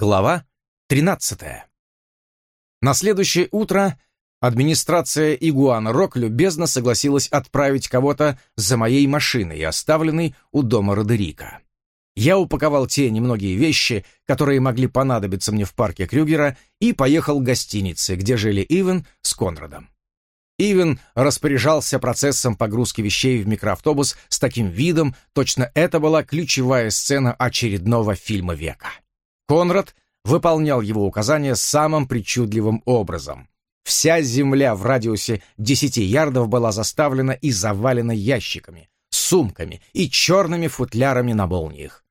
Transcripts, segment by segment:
Глава 13. На следующее утро администрация Игуана Рок любезно согласилась отправить кого-то за моей машиной, оставленной у дома Родерика. Я упаковал те немногие вещи, которые могли понадобиться мне в парке Крюгера, и поехал к гостинице, где жили Ивен с Конрадом. Ивен распоряжался процессом погрузки вещей в микроавтобус с таким видом, точно это была ключевая сцена очередного фильма века. Конрад выполнял его указания самым причудливым образом. Вся земля в радиусе 10 ярдов была заставлена и завалена ящиками, сумками и черными футлярами на молниях.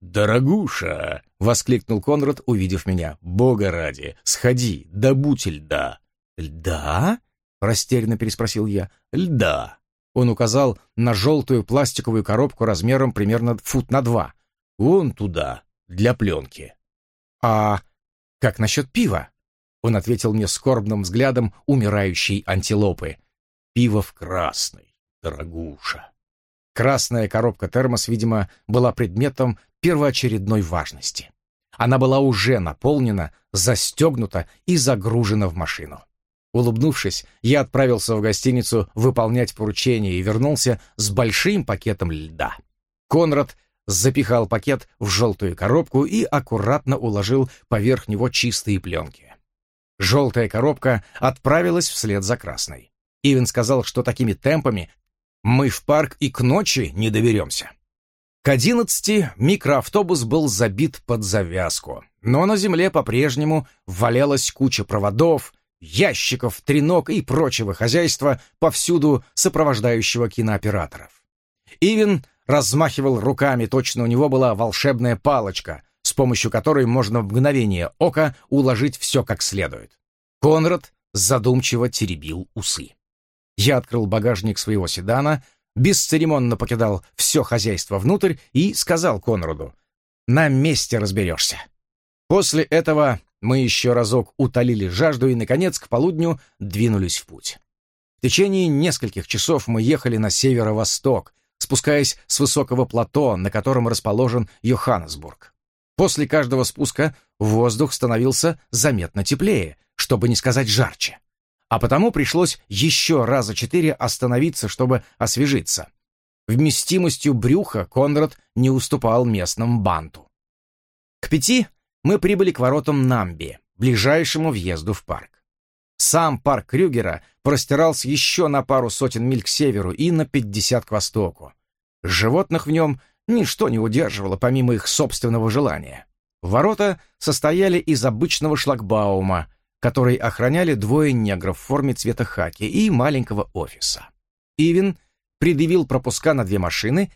«Дорогуша!» — воскликнул Конрад, увидев меня. «Бога ради, сходи, добудь льда!» «Льда?» — растерянно переспросил я. «Льда!» Он указал на желтую пластиковую коробку размером примерно фут на два. «Вон туда, для пленки». «А как насчет пива?» Он ответил мне скорбным взглядом умирающей антилопы. «Пиво в красной, дорогуша». Красная коробка-термос, видимо, была предметом первоочередной важности. Она была уже наполнена, застегнута и загружена в машину. Улыбнувшись, я отправился в гостиницу выполнять поручение и вернулся с большим пакетом льда. Конрад запихал пакет в желтую коробку и аккуратно уложил поверх него чистые пленки. Желтая коробка отправилась вслед за красной. Ивен сказал, что такими темпами мы в парк и к ночи не доберемся. К одиннадцати микроавтобус был забит под завязку, но на земле по-прежнему валялась куча проводов, ящиков, треног и прочего хозяйства, повсюду сопровождающего кинооператоров. Ивен размахивал руками, точно у него была волшебная палочка, с помощью которой можно в мгновение ока уложить все как следует. Конрад задумчиво теребил усы. Я открыл багажник своего седана, бесцеремонно покидал все хозяйство внутрь и сказал Конраду, «На месте разберешься». После этого мы еще разок утолили жажду и, наконец, к полудню двинулись в путь. В течение нескольких часов мы ехали на северо-восток, спускаясь с высокого плато, на котором расположен Йоханнесбург. После каждого спуска воздух становился заметно теплее, чтобы не сказать жарче. А потому пришлось еще раза четыре остановиться, чтобы освежиться. Вместимостью брюха Конрад не уступал местному банту. К пяти мы прибыли к воротам Намби, ближайшему въезду в парк. Сам парк Крюгера простирался еще на пару сотен миль к северу и на пятьдесят к востоку. Животных в нем ничто не удерживало, помимо их собственного желания. Ворота состояли из обычного шлагбаума, который охраняли двое негров в форме цвета хаки и маленького офиса. Ивен предъявил пропуска на две машины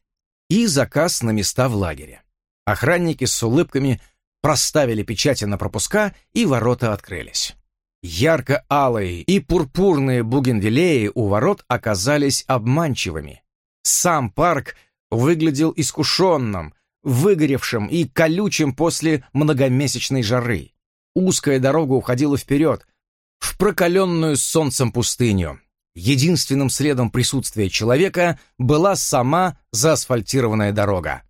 и заказ на места в лагере. Охранники с улыбками проставили печати на пропуска, и ворота открылись. Ярко-алые и пурпурные бугенвиллеи у ворот оказались обманчивыми. Сам парк выглядел искушенным, выгоревшим и колючим после многомесячной жары. Узкая дорога уходила вперед, в прокаленную солнцем пустыню. Единственным следом присутствия человека была сама заасфальтированная дорога.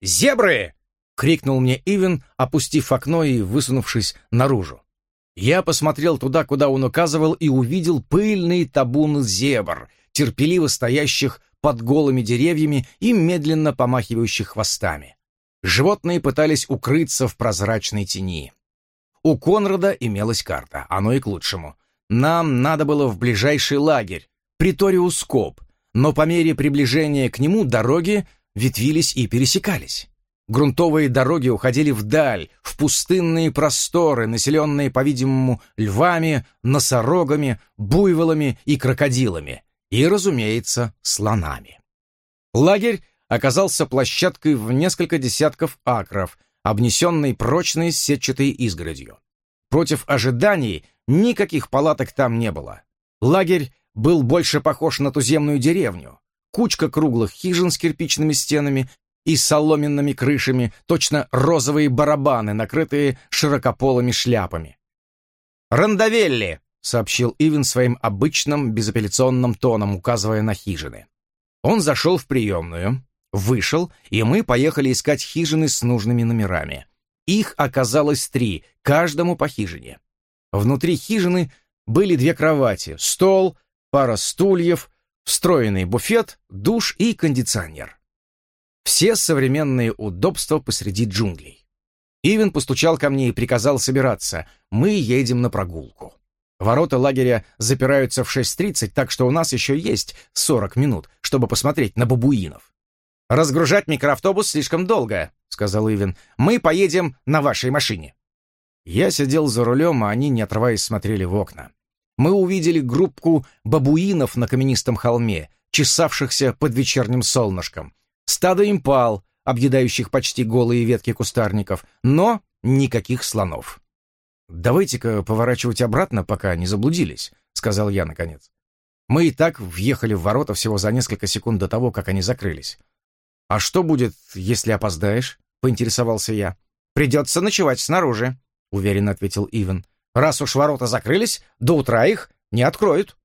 «Зебры!» — крикнул мне Ивен, опустив окно и высунувшись наружу. Я посмотрел туда, куда он указывал, и увидел пыльный табун зебр, терпеливо стоящих под голыми деревьями и медленно помахивающих хвостами. Животные пытались укрыться в прозрачной тени. У Конрада имелась карта, оно и к лучшему. Нам надо было в ближайший лагерь, Приториус Коп, но по мере приближения к нему дороги ветвились и пересекались. Грунтовые дороги уходили вдаль, в пустынные просторы, населенные, по-видимому, львами, носорогами, буйволами и крокодилами, и, разумеется, слонами. Лагерь оказался площадкой в несколько десятков акров, обнесенной прочной сетчатой изгородью. Против ожиданий никаких палаток там не было. Лагерь был больше похож на туземную деревню. Кучка круглых хижин с кирпичными стенами и соломенными крышами, точно розовые барабаны, накрытые широкополыми шляпами. «Рандавелли!» — сообщил Ивен своим обычным безапелляционным тоном, указывая на хижины. Он зашел в приемную, вышел, и мы поехали искать хижины с нужными номерами. Их оказалось три, каждому по хижине. Внутри хижины были две кровати, стол, пара стульев, встроенный буфет, душ и кондиционер. Все современные удобства посреди джунглей. Ивен постучал ко мне и приказал собираться. Мы едем на прогулку. Ворота лагеря запираются в 6.30, так что у нас еще есть 40 минут, чтобы посмотреть на бабуинов. «Разгружать микроавтобус слишком долго», — сказал Ивен. «Мы поедем на вашей машине». Я сидел за рулем, а они, не отрываясь, смотрели в окна. Мы увидели группку бабуинов на каменистом холме, чесавшихся под вечерним солнышком, стадо импал, объедающих почти голые ветки кустарников, но никаких слонов. «Давайте-ка поворачивать обратно, пока не заблудились», — сказал я наконец. Мы и так въехали в ворота всего за несколько секунд до того, как они закрылись. «А что будет, если опоздаешь?» — поинтересовался я. «Придется ночевать снаружи», — уверенно ответил Ивен. «Раз уж ворота закрылись, до утра их не откроют».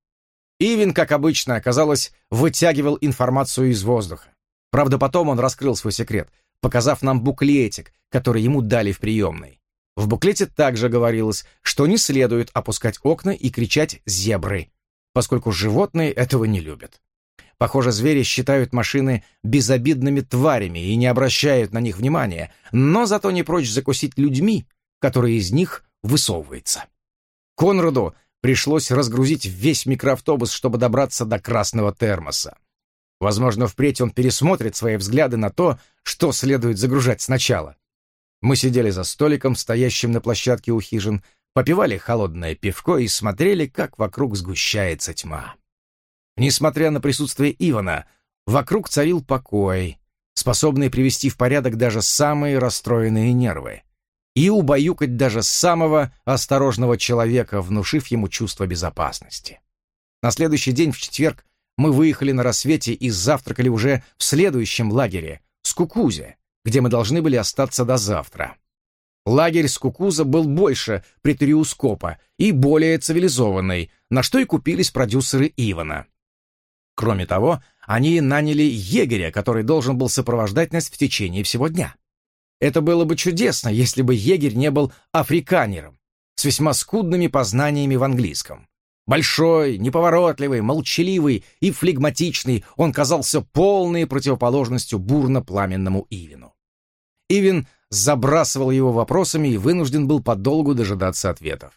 Ивен, как обычно, оказалось, вытягивал информацию из воздуха. Правда, потом он раскрыл свой секрет, показав нам буклетик, который ему дали в приемной. В буклете также говорилось, что не следует опускать окна и кричать «зебры», поскольку животные этого не любят. Похоже, звери считают машины безобидными тварями и не обращают на них внимания, но зато не прочь закусить людьми, которые из них высовываются. Конраду пришлось разгрузить весь микроавтобус, чтобы добраться до красного термоса. Возможно, впредь он пересмотрит свои взгляды на то, что следует загружать сначала. Мы сидели за столиком, стоящим на площадке у хижин, попивали холодное пивко и смотрели, как вокруг сгущается тьма. Несмотря на присутствие Ивана, вокруг царил покой, способный привести в порядок даже самые расстроенные нервы и убаюкать даже самого осторожного человека, внушив ему чувство безопасности. На следующий день, в четверг, мы выехали на рассвете и завтракали уже в следующем лагере, Скукузе, где мы должны были остаться до завтра. Лагерь Скукуза был больше Претериускопа и более цивилизованный, на что и купились продюсеры Ивана. Кроме того, они наняли егеря, который должен был сопровождать нас в течение всего дня. Это было бы чудесно, если бы егерь не был африканером, с весьма скудными познаниями в английском. Большой, неповоротливый, молчаливый и флегматичный, он казался полной противоположностью бурно-пламенному Ивину. Ивин забрасывал его вопросами и вынужден был подолгу дожидаться ответов.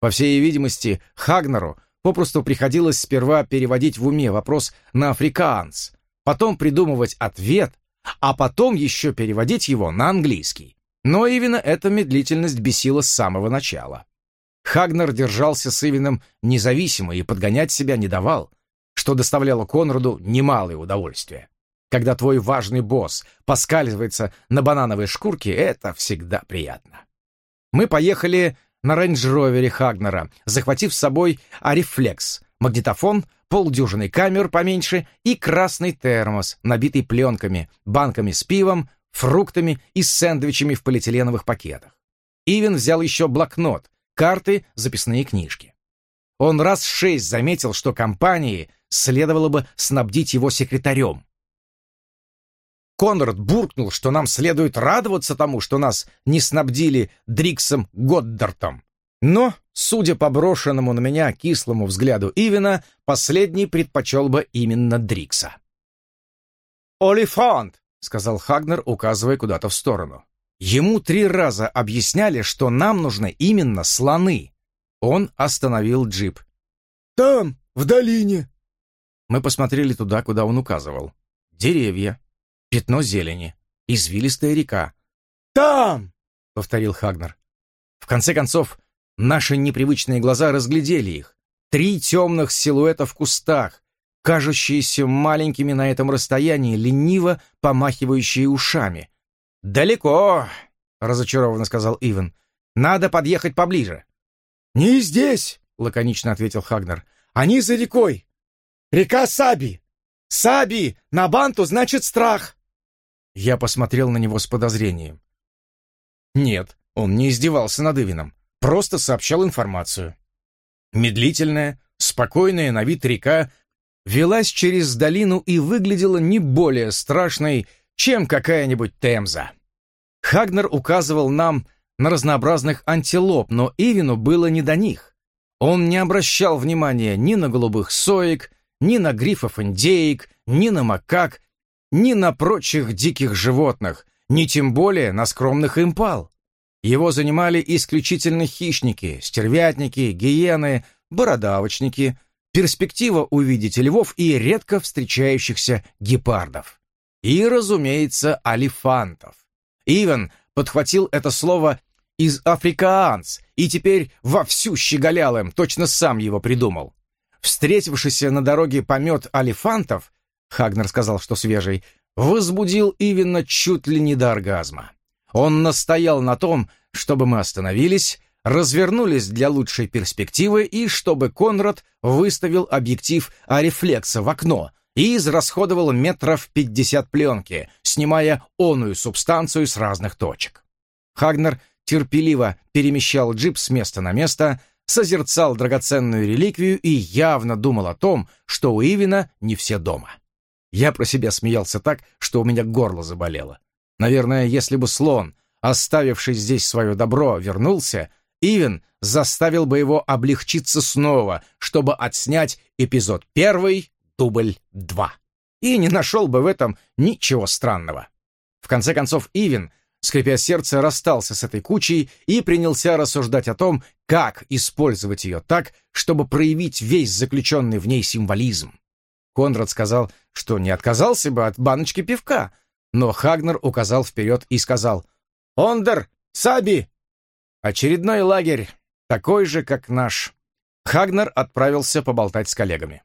По всей видимости, Хагнеру попросту приходилось сперва переводить в уме вопрос на африкаанс, потом придумывать ответ, а потом еще переводить его на английский. Но Ивина эта медлительность бесила с самого начала. Хагнер держался с Ивином независимо и подгонять себя не давал, что доставляло Конраду немалое удовольствие. Когда твой важный босс поскальзывается на банановой шкурке, это всегда приятно. Мы поехали на рейндж-ровере Хагнера, захватив с собой арифлекс, магнитофон, полдюжины камер поменьше и красный термос, набитый пленками, банками с пивом, фруктами и сэндвичами в полиэтиленовых пакетах. Ивен взял еще блокнот, карты, записные книжки. Он раз шесть заметил, что компании следовало бы снабдить его секретарем, Конрад буркнул, что нам следует радоваться тому, что нас не снабдили Дриксом Годдартом. Но, судя по брошенному на меня кислому взгляду Ивена, последний предпочел бы именно Дрикса. «Олифант!» — сказал Хагнер, указывая куда-то в сторону. Ему три раза объясняли, что нам нужны именно слоны. Он остановил джип. «Там, в долине!» Мы посмотрели туда, куда он указывал. Деревья, пятно зелени, извилистая река. «Там!» — повторил Хагнер. В конце концов, наши непривычные глаза разглядели их. Три темных силуэта в кустах, кажущиеся маленькими на этом расстоянии, лениво помахивающие ушами. «Далеко!» — разочарованно сказал Иван. «Надо подъехать поближе». «Не здесь!» — лаконично ответил Хагнер. «Они за рекой. Река Саби. Саби на банту значит страх. Я посмотрел на него с подозрением. Нет, он не издевался над Ивином, просто сообщал информацию. Медлительная, спокойная на вид река велась через долину и выглядела не более страшной, чем какая-нибудь Темза. Хагнер указывал нам на разнообразных антилоп, но Ивину было не до них. Он не обращал внимания ни на голубых соек, ни на грифов-индеек, ни на макак, ни на прочих диких животных, ни тем более на скромных импал. Его занимали исключительно хищники, стервятники, гиены, бородавочники, перспектива увидеть львов и редко встречающихся гепардов. И, разумеется, алифантов. Ивен подхватил это слово из африкаанс и теперь вовсю щеголял им, точно сам его придумал. Встретившийся на дороге помет алифантов, Хагнер сказал, что свежий, возбудил Ивена чуть ли не до оргазма. Он настоял на том, чтобы мы остановились, развернулись для лучшей перспективы и чтобы Конрад выставил объектив арифлекса в окно и израсходовал метров пятьдесят пленки, снимая оную субстанцию с разных точек. Хагнер терпеливо перемещал джип с места на место, созерцал драгоценную реликвию и явно думал о том, что у Ивина не все дома. Я про себя смеялся так, что у меня горло заболело. Наверное, если бы слон, оставивший здесь свое добро, вернулся, Ивен заставил бы его облегчиться снова, чтобы отснять эпизод первый, дубль два. И не нашел бы в этом ничего странного. В конце концов, Ивен, скрипя сердце, расстался с этой кучей и принялся рассуждать о том, как использовать ее так, чтобы проявить весь заключенный в ней символизм. Конрад сказал, что не отказался бы от баночки пивка, но Хагнер указал вперед и сказал «Ондер, Саби!» Очередной лагерь, такой же, как наш. Хагнер отправился поболтать с коллегами.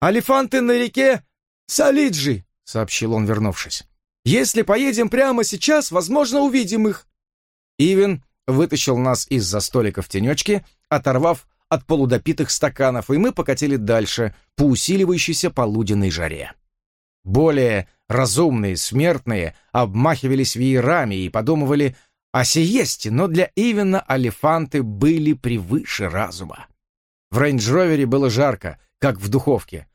«Алифанты на реке Салиджи», — сообщил он, вернувшись. «Если поедем прямо сейчас, возможно, увидим их». Ивен вытащил нас из-за столика в тенечке, оторвав от полудопитых стаканов, и мы покатили дальше по усиливающейся полуденной жаре. Более разумные смертные обмахивались веерами и подумывали о сиесте, но для Ивена алифанты были превыше разума. В рейндж-ровере было жарко, как в духовке.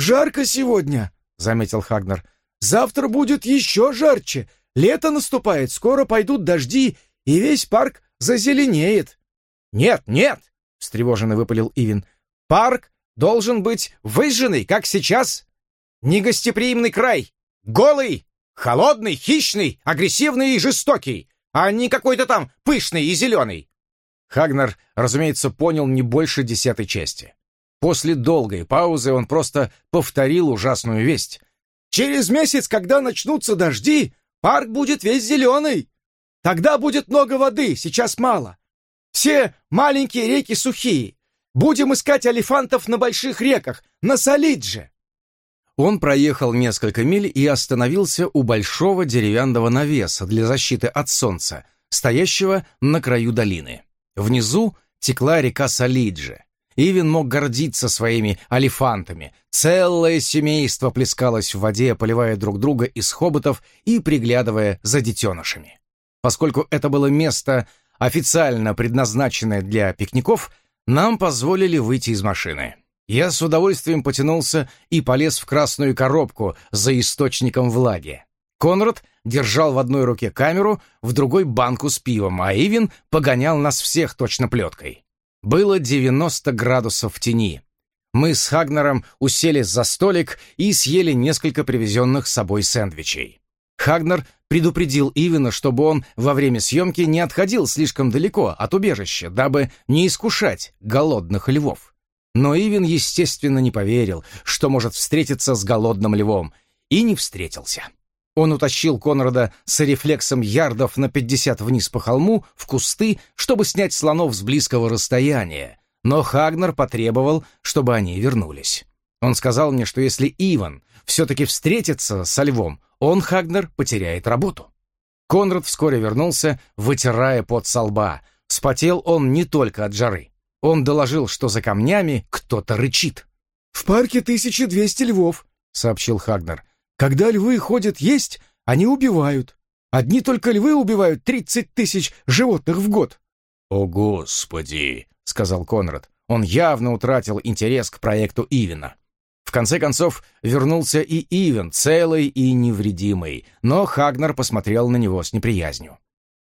«Жарко сегодня», — заметил Хагнер. «Завтра будет еще жарче. Лето наступает, скоро пойдут дожди, и весь парк зазеленеет». «Нет, нет!» — встревоженно выпалил Ивин. «Парк должен быть выжженный, как сейчас. Негостеприимный край. Голый, холодный, хищный, агрессивный и жестокий, а не какой-то там пышный и зеленый». Хагнер, разумеется, понял не больше десятой части. После долгой паузы он просто повторил ужасную весть. «Через месяц, когда начнутся дожди, парк будет весь зеленый. Тогда будет много воды, сейчас мало. Все маленькие реки сухие. Будем искать алифантов на больших реках, на Солидже. Он проехал несколько миль и остановился у большого деревянного навеса для защиты от солнца, стоящего на краю долины. Внизу текла река Солиджи. Ивен мог гордиться своими алифантами. Целое семейство плескалось в воде, поливая друг друга из хоботов и приглядывая за детенышами. Поскольку это было место официально предназначенное для пикников, нам позволили выйти из машины. Я с удовольствием потянулся и полез в красную коробку за источником влаги. Конрад держал в одной руке камеру, в другой банку с пивом, а Ивин погонял нас всех точно плеткой. Было 90 градусов в тени. Мы с Хагнером уселись за столик и съели несколько привезенных с собой сэндвичей. Хагнер предупредил Ивина, чтобы он во время съемки не отходил слишком далеко от убежища, дабы не искушать голодных львов. Но Ивин, естественно, не поверил, что может встретиться с голодным львом, и не встретился. Он утащил Конрада с рефлексом ярдов на пятьдесят вниз по холму в кусты, чтобы снять слонов с близкого расстояния, но Хагнер потребовал, чтобы они вернулись. Он сказал мне, что если Иван все-таки встретится со львом, он, Хагнер, потеряет работу. Конрад вскоре вернулся, вытирая пот со лба. Спотел он не только от жары. Он доложил, что за камнями кто-то рычит. «В парке 1200 львов», — сообщил Хагнер. «Когда львы ходят есть, они убивают. Одни только львы убивают 30 тысяч животных в год». «О, Господи!» — сказал Конрад. Он явно утратил интерес к проекту Ивина. В конце концов, вернулся и Ивен, целый и невредимый, но Хагнер посмотрел на него с неприязнью.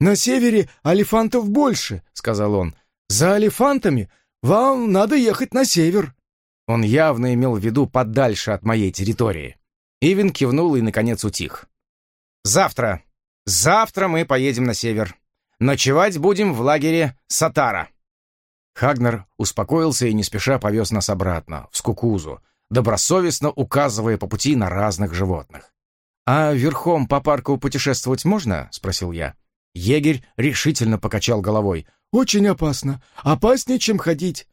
«На севере алифантов больше», — сказал он. «За алифантами вам надо ехать на север». Он явно имел в виду подальше от моей территории. Ивен кивнул и, наконец, утих. «Завтра. Завтра мы поедем на север. Ночевать будем в лагере Сатара». Хагнер успокоился и не спеша повез нас обратно, в Скукузу, добросовестно указывая по пути на разных животных. «А верхом по парку путешествовать можно?» — спросил я. Егерь решительно покачал головой. «Очень опасно. Опаснее, чем ходить.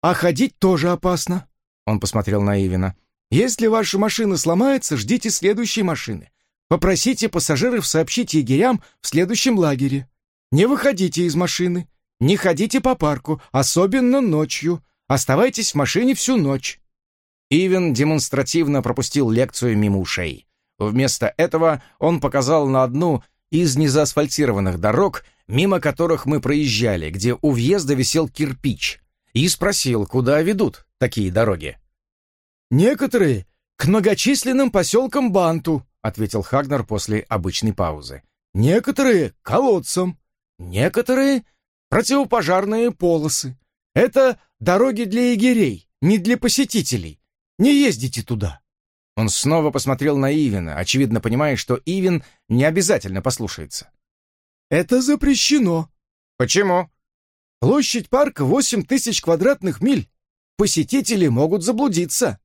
А ходить тоже опасно». Он посмотрел на Ивина. «Если ваша машина сломается, ждите следующей машины. Попросите пассажиров сообщить егерям в следующем лагере. Не выходите из машины. Не ходите по парку, особенно ночью. Оставайтесь в машине всю ночь». Ивен демонстративно пропустил лекцию мимо ушей. Вместо этого он показал на одну из незаасфальтированных дорог, мимо которых мы проезжали, где у въезда висел кирпич, и спросил, куда ведут такие дороги. «Некоторые к многочисленным поселкам Банту», ответил Хагнер после обычной паузы. «Некоторые — колодцам, некоторые — противопожарные полосы. Это дороги для егерей, не для посетителей. Не ездите туда». Он снова посмотрел на Ивина, очевидно понимая, что Ивин не обязательно послушается. «Это запрещено». «Почему?» «Площадь парка восемь тысяч квадратных миль. Посетители могут заблудиться».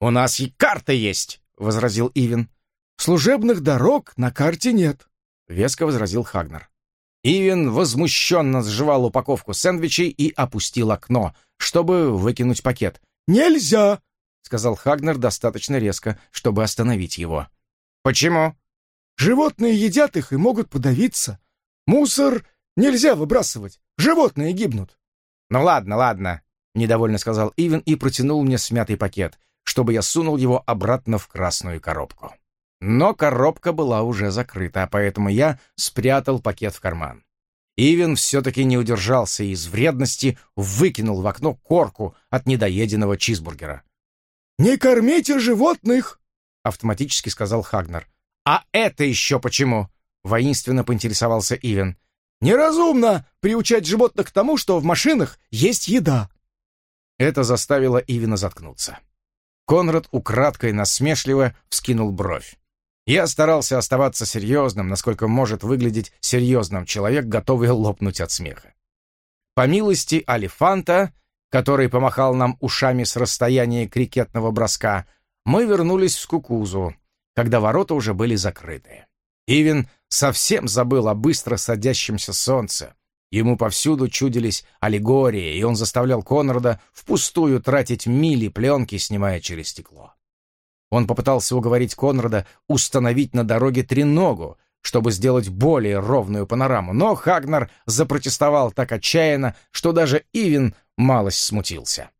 «У нас и карта есть», — возразил Ивин. «Служебных дорог на карте нет», — веско возразил Хагнер. Ивин возмущенно сживал упаковку сэндвичей и опустил окно, чтобы выкинуть пакет. «Нельзя!» — сказал Хагнер достаточно резко, чтобы остановить его. «Почему?» «Животные едят их и могут подавиться. Мусор нельзя выбрасывать. Животные гибнут». «Ну ладно, ладно», — недовольно сказал Ивен и протянул мне смятый пакет, чтобы я сунул его обратно в красную коробку. Но коробка была уже закрыта, поэтому я спрятал пакет в карман. Ивен все-таки не удержался и из вредности выкинул в окно корку от недоеденного чизбургера. «Не кормите животных!» — автоматически сказал Хагнер. «А это еще почему?» — воинственно поинтересовался Ивен. «Неразумно приучать животных к тому, что в машинах есть еда». Это заставило Ивена заткнуться. Конрад украдкой насмешливо вскинул бровь. Я старался оставаться серьезным, насколько может выглядеть серьезным человек, готовый лопнуть от смеха. По милости Алифанта который помахал нам ушами с расстояния крикетного броска, мы вернулись в Скукузу, когда ворота уже были закрыты. Ивен совсем забыл о быстро садящемся солнце. Ему повсюду чудились аллегории, и он заставлял Конрада впустую тратить мили пленки, снимая через стекло. Он попытался уговорить Конрада установить на дороге треногу, чтобы сделать более ровную панораму, но Хагнер запротестовал так отчаянно, что даже Ивен малость смутился.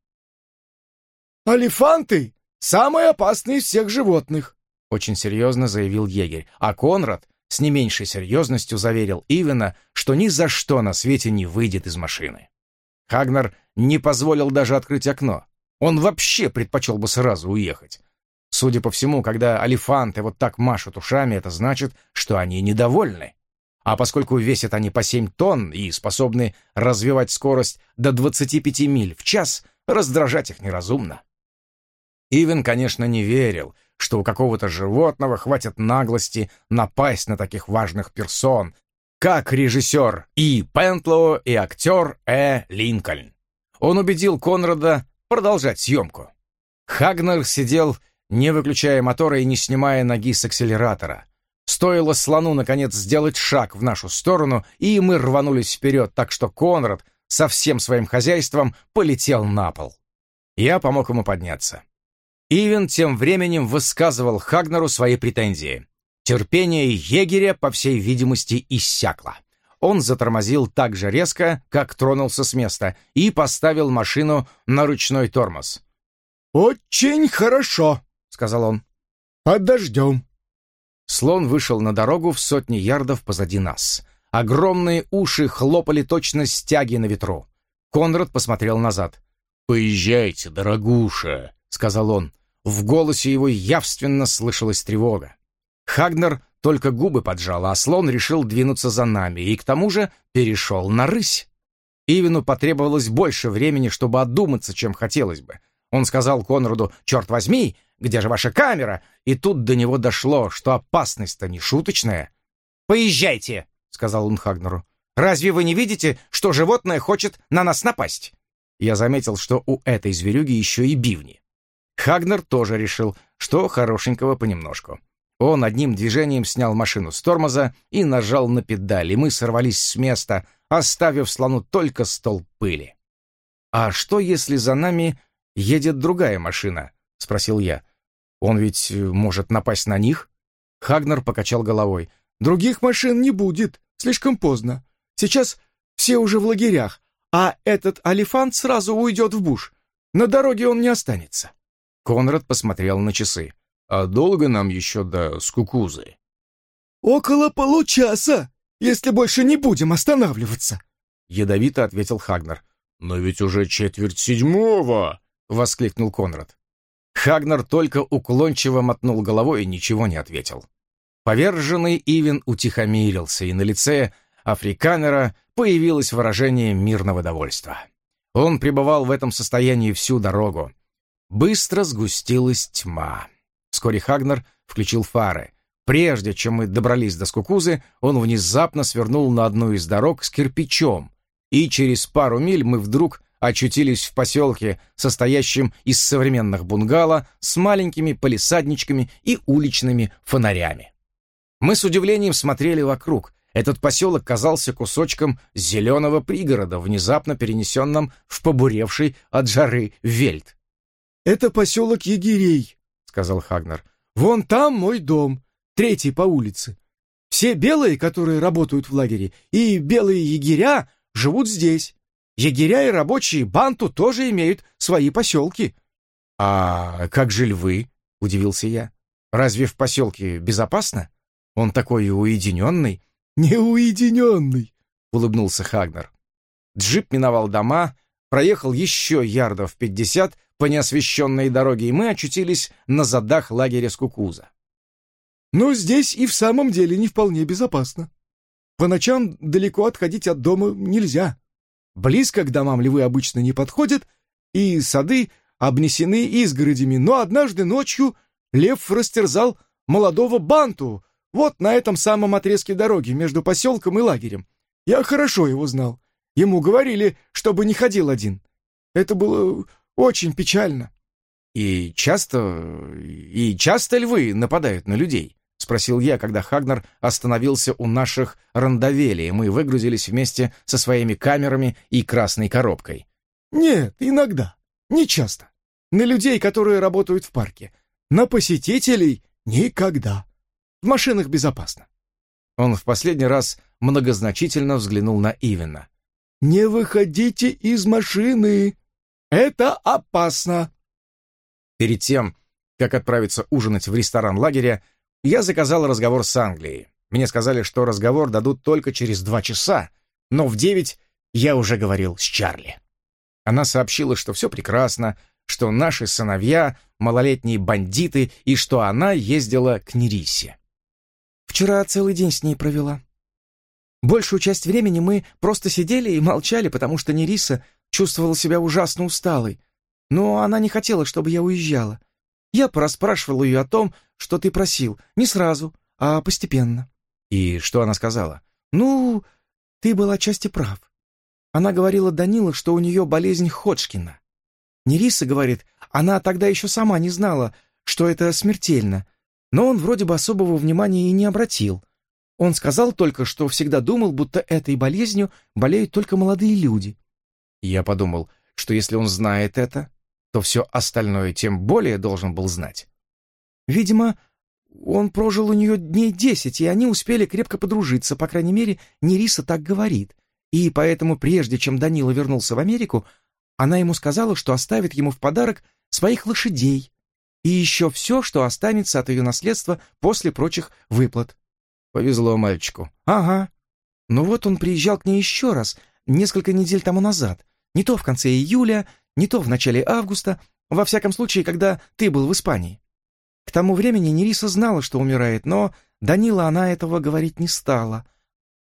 «Алифанты — самые опасные из всех животных», — очень серьезно заявил егерь, а Конрад с не меньшей серьезностью заверил Ивена, что ни за что на свете не выйдет из машины. Хагнер не позволил даже открыть окно. Он вообще предпочел бы сразу уехать. Судя по всему, когда алифанты вот так машут ушами, это значит, что они недовольны. А поскольку весят они по 7 тонн и способны развивать скорость до 25 миль в час, раздражать их неразумно. Ивен, конечно, не верил, что у какого-то животного хватит наглости напасть на таких важных персон, как режиссер И. Пентлоу и актер Э. Линкольн. Он убедил Конрада продолжать съемку. Хагнер сидел, не выключая мотора и не снимая ноги с акселератора. Стоило слону, наконец, сделать шаг в нашу сторону, и мы рванулись вперед, так что Конрад со всем своим хозяйством полетел на пол. Я помог ему подняться. Ивен тем временем высказывал Хагнеру свои претензии. Терпение егеря, по всей видимости, иссякло. Он затормозил так же резко, как тронулся с места, и поставил машину на ручной тормоз. «Очень хорошо», — сказал он. «Подождем». Слон вышел на дорогу в сотни ярдов позади нас. Огромные уши хлопали точно стяги на ветру. Конрад посмотрел назад. «Поезжайте, дорогуша», — сказал он. В голосе его явственно слышалась тревога. Хагнер только губы поджал, а слон решил двинуться за нами и к тому же перешел на рысь. Ивину потребовалось больше времени, чтобы одуматься, чем хотелось бы. Он сказал Конраду «Черт возьми, где же ваша камера?» И тут до него дошло, что опасность-то не шуточная. «Поезжайте!» — сказал он Хагнеру. «Разве вы не видите, что животное хочет на нас напасть?» Я заметил, что у этой зверюги еще и бивни. Хагнер тоже решил, что хорошенького понемножку. Он одним движением снял машину с тормоза и нажал на педаль, и мы сорвались с места, оставив слону только стол пыли. «А что, если за нами едет другая машина?» — спросил я. «Он ведь э, может напасть на них?» Хагнер покачал головой. «Других машин не будет, слишком поздно. Сейчас все уже в лагерях, а этот алифант сразу уйдет в буш. На дороге он не останется». Конрад посмотрел на часы. «А долго нам еще до скукузы?» «Около получаса, если больше не будем останавливаться», — ядовито ответил Хагнер. «Но ведь уже четверть седьмого!» — воскликнул Конрад. Хагнер только уклончиво мотнул головой и ничего не ответил. Поверженный Ивен утихомирился, и на лице Африканера появилось выражение мирного довольства. Он пребывал в этом состоянии всю дорогу. Быстро сгустилась тьма. Вскоре Хагнер включил фары. Прежде чем мы добрались до Скукузы, он внезапно свернул на одну из дорог с кирпичом, и через пару миль мы вдруг очутились в поселке, состоящем из современных бунгало с маленькими полисадничками и уличными фонарями. Мы с удивлением смотрели вокруг. Этот поселок казался кусочком зеленого пригорода, внезапно перенесенным в побуревший от жары вельт. «Это поселок егерей», — сказал Хагнер. «Вон там мой дом, третий по улице. Все белые, которые работают в лагере, и белые егеря живут здесь. Егеря и рабочие банту тоже имеют свои поселки». «А как же львы?» — удивился я. «Разве в поселке безопасно? Он такой уединенный». «Не уединенный», — улыбнулся Хагнер. Джип миновал дома, проехал еще ярдов пятьдесят по неосвещенной дороге, и мы очутились на задах лагеря Скукуза. «Но здесь и в самом деле не вполне безопасно. По ночам далеко отходить от дома нельзя. Близко к домам львы обычно не подходят, и сады обнесены изгородями, но однажды ночью лев растерзал молодого банту вот на этом самом отрезке дороги между поселком и лагерем. Я хорошо его знал. Ему говорили, чтобы не ходил один. Это было очень печально. И часто... и часто львы нападают на людей? — спросил я, когда Хагнер остановился у наших рандовелей, и мы выгрузились вместе со своими камерами и красной коробкой. «Нет, иногда. Не часто. На людей, которые работают в парке. На посетителей — никогда. В машинах безопасно». Он в последний раз многозначительно взглянул на Ивена. «Не выходите из машины. Это опасно». Перед тем, как отправиться ужинать в ресторан лагеря, я заказал разговор с Англией. Мне сказали, что разговор дадут только через два часа, но в девять я уже говорил с Чарли. Она сообщила, что все прекрасно, что наши сыновья — малолетние бандиты и что она ездила к Нерисе. Вчера целый день с ней провела. Большую часть времени мы просто сидели и молчали, потому что Нериса чувствовала себя ужасно усталой. Но она не хотела, чтобы я уезжала. Я порасспрашивал ее о том, что ты просил, не сразу, а постепенно. И что она сказала? Ну, ты был отчасти прав. Она говорила Данила, что у нее болезнь Ходжкина. Нериса говорит, она тогда еще сама не знала, что это смертельно, но он вроде бы особого внимания и не обратил. Он сказал только, что всегда думал, будто этой болезнью болеют только молодые люди. Я подумал, что если он знает это, то все остальное тем более должен был знать. Видимо, он прожил у нее дней десять, и они успели крепко подружиться, по крайней мере, Нериса так говорит. И поэтому, прежде чем Данила вернулся в Америку, она ему сказала, что оставит ему в подарок своих лошадей и еще все, что останется от ее наследства после прочих выплат. Повезло мальчику. Ага. Но вот он приезжал к ней еще раз, несколько недель тому назад. Не то в конце июля, не то в начале августа, Во всяком случае, когда ты был в Испании. К тому времени Нериса знала, что умирает, но Данила она этого говорить не стала.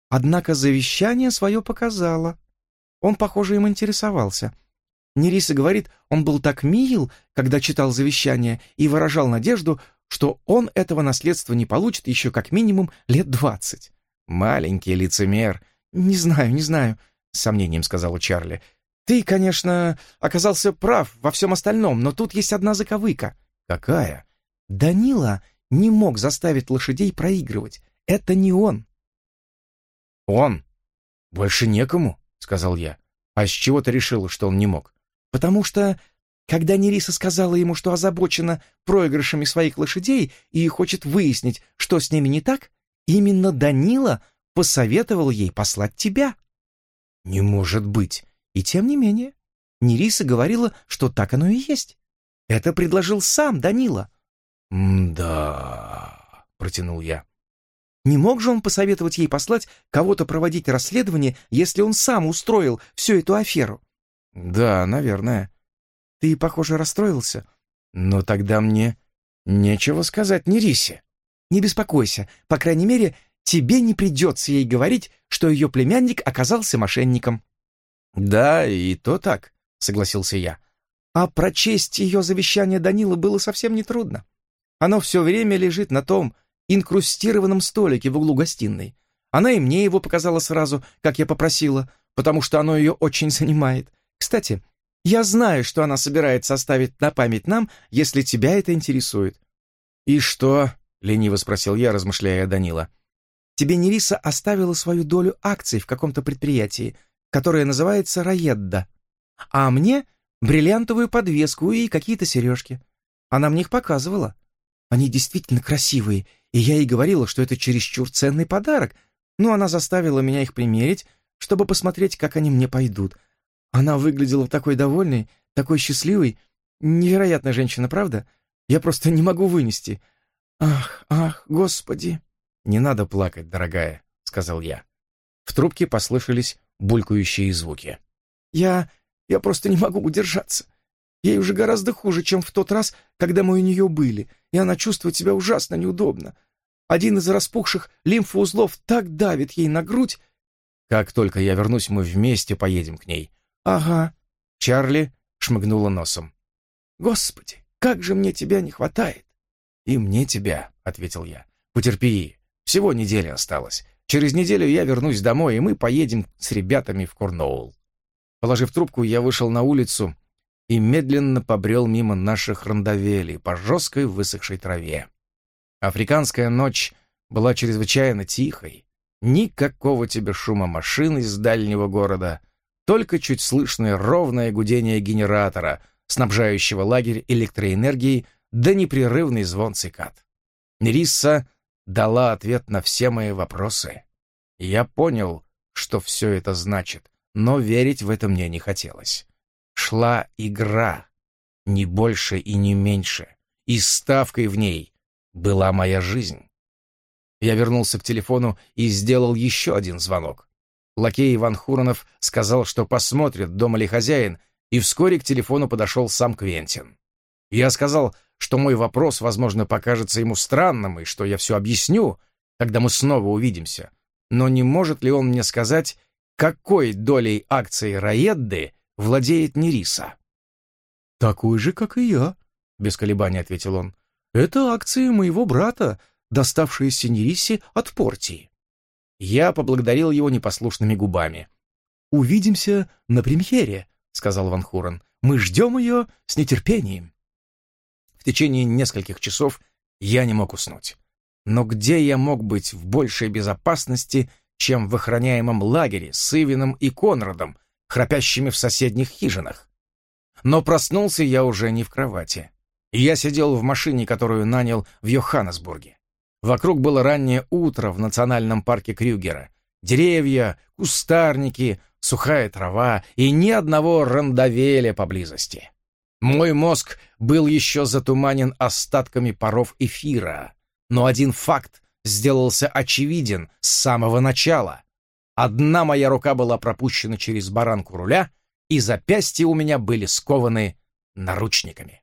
Однако завещание свое показало. Он, похоже, им интересовался. Нериса говорит, он был так мил, когда читал завещание, и выражал надежду, что он этого наследства не получит еще как минимум лет двадцать. «Маленький лицемер». «Не знаю, не знаю», — с сомнением сказала Чарли. «Ты, конечно, оказался прав во всем остальном, но тут есть одна заковыка». «Какая?» «Данила не мог заставить лошадей проигрывать. Это не он». «Он? Больше некому», — сказал я. «А с чего ты решила, что он не мог?» «Потому что, когда Нериса сказала ему, что озабочена проигрышами своих лошадей и хочет выяснить, что с ними не так, именно Данила посоветовал ей послать тебя». «Не может быть!» И тем не менее, Нериса говорила, что так оно и есть. Это предложил сам Данила. «Да...» — протянул я. Не мог же он посоветовать ей послать кого-то проводить расследование, если он сам устроил всю эту аферу? Да, наверное. Ты, похоже, расстроился. Но тогда мне нечего сказать Нерисе. Не беспокойся, по крайней мере, тебе не придется ей говорить, что ее племянник оказался мошенником. Да, и то так, согласился я. А прочесть ее завещание Данила было совсем нетрудно. Оно все время лежит на том инкрустированном столике в углу гостиной. Она и мне его показала сразу, как я попросила, потому что оно ее очень занимает. Кстати, я знаю, что она собирается оставить на память нам, если тебя это интересует». «И что?» — лениво спросил я, размышляя о Данила. «Тебе Нериса оставила свою долю акций в каком-то предприятии, которое называется Раедда, а мне — бриллиантовую подвеску и какие-то сережки. Она мне их показывала. Они действительно красивые, и я ей говорила, что это чересчур ценный подарок, но она заставила меня их примерить, чтобы посмотреть, как они мне пойдут. Она выглядела такой довольной, такой счастливой. Невероятная женщина, правда? Я просто не могу вынести. Ах, ах, господи!» «Не надо плакать, дорогая», — сказал я. В трубке послышались булькающие звуки. «Я... я просто не могу удержаться. Ей уже гораздо хуже, чем в тот раз, когда мы у нее были, и она чувствует себя ужасно неудобно. Один из распухших лимфоузлов так давит ей на грудь. Как только я вернусь, мы вместе поедем к ней. Ага. Чарли шмыгнула носом. Господи, как же мне тебя не хватает. И мне тебя, ответил я. Потерпи, всего неделя осталось. Через неделю я вернусь домой, и мы поедем с ребятами в Корноул. Положив трубку, я вышел на улицу и медленно побрел мимо наших рандовелей по жесткой высохшей траве. Африканская ночь была чрезвычайно тихой. Никакого тебе шума машин из дальнего города, только чуть слышное ровное гудение генератора, снабжающего лагерь электроэнергией, да непрерывный звон цикад. Нерисса дала ответ на все мои вопросы. Я понял, что все это значит, но верить в это мне не хотелось шла игра, не больше и не меньше, и ставкой в ней была моя жизнь. Я вернулся к телефону и сделал еще один звонок. Лакей Иван Хуронов сказал, что посмотрит, дома ли хозяин, и вскоре к телефону подошел сам Квентин. Я сказал, что мой вопрос, возможно, покажется ему странным, и что я все объясню, когда мы снова увидимся. Но не может ли он мне сказать, какой долей акций Раедды владеет Нериса. «Такой же, как и я», — без колебаний ответил он. «Это акции моего брата, доставшиеся Нерисе от Портии». Я поблагодарил его непослушными губами. «Увидимся на премьере», — сказал Ван Хурен. «Мы ждем ее с нетерпением». В течение нескольких часов я не мог уснуть. Но где я мог быть в большей безопасности, чем в охраняемом лагере с Ивином и Конрадом, храпящими в соседних хижинах. Но проснулся я уже не в кровати. Я сидел в машине, которую нанял в Йоханнесбурге. Вокруг было раннее утро в национальном парке Крюгера. Деревья, кустарники, сухая трава и ни одного рандовеля поблизости. Мой мозг был еще затуманен остатками паров эфира, но один факт сделался очевиден с самого начала. Одна моя рука была пропущена через баранку руля, и запястья у меня были скованы наручниками.